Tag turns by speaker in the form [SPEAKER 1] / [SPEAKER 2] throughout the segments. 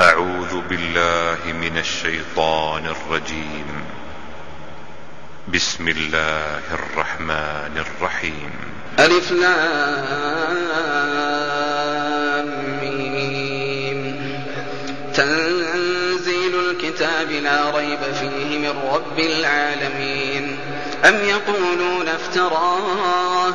[SPEAKER 1] أعوذ بالله من الشيطان الرجيم. بسم الله الرحمن الرحيم.
[SPEAKER 2] ألف لام تنزيل الكتاب لا ريب فيه من رب العالمين. أم يقولون افتراه؟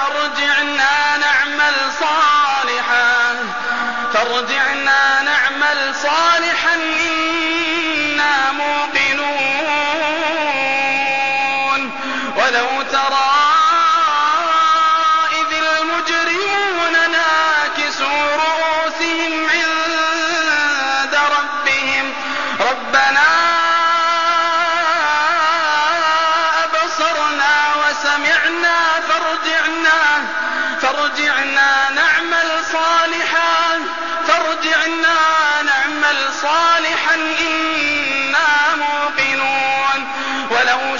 [SPEAKER 2] فارجعنا نعمل صالحا فارجعنا نعمل صالحا إنا موقنون. ولو ترى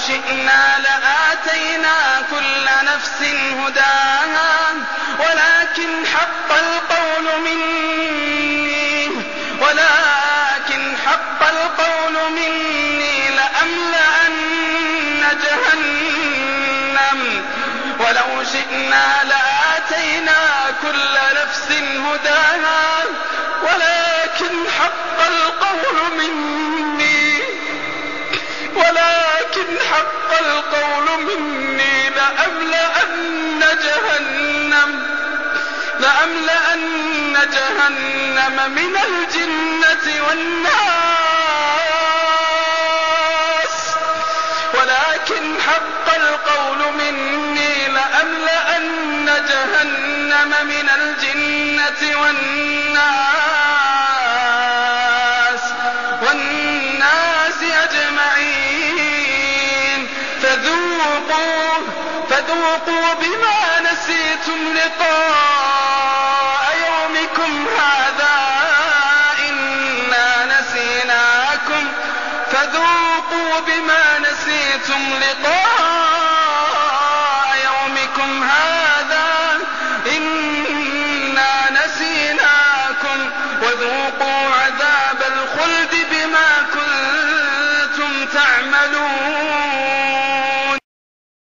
[SPEAKER 2] شئنا لآتينا كل نفس هداها ولكن حق القول مني ولكن حق القول مني لأملأن جهنم. ولو شئنا لآتينا كل نفس هداها حق القول مني لأملأن جهنم لأملأن جهنم من الجنة والناس. ولكن حق القول مني لأملأن جهنم من الجنة والناس. بما نسيتم لقاء يومكم هذا إنا نسيناكم فذوقوا بما نسيتم لقاء يومكم هذا إنا نسيناكم وذوقوا عذاب الخلد